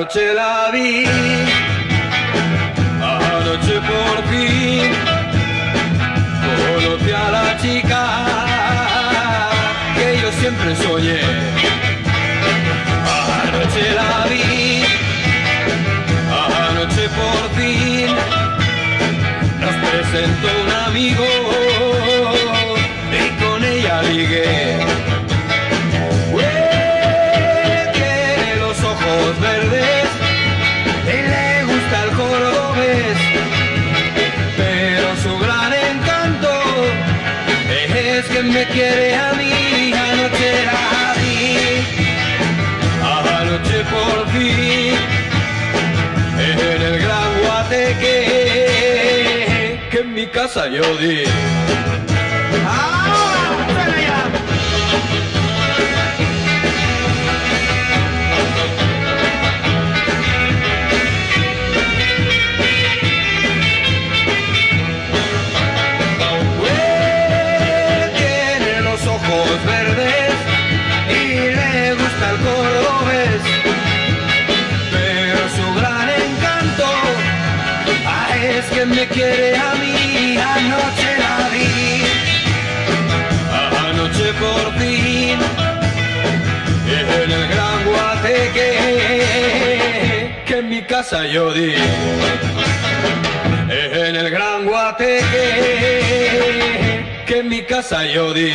Anoche la vi, anoche por fin conocí a la chica que yo siempre soñé. Anoche la vi, anoche por fin nos presentó un amigo es que me quiere a mí. Anoche la vi, anoche por fin, en el gran guateque que en mi casa yo di. Ah, es que me quiere a mí. Anoche la vi, anoche por fin, en el gran guateque que en mi casa yo di en el gran guateque que en mi casa yo di.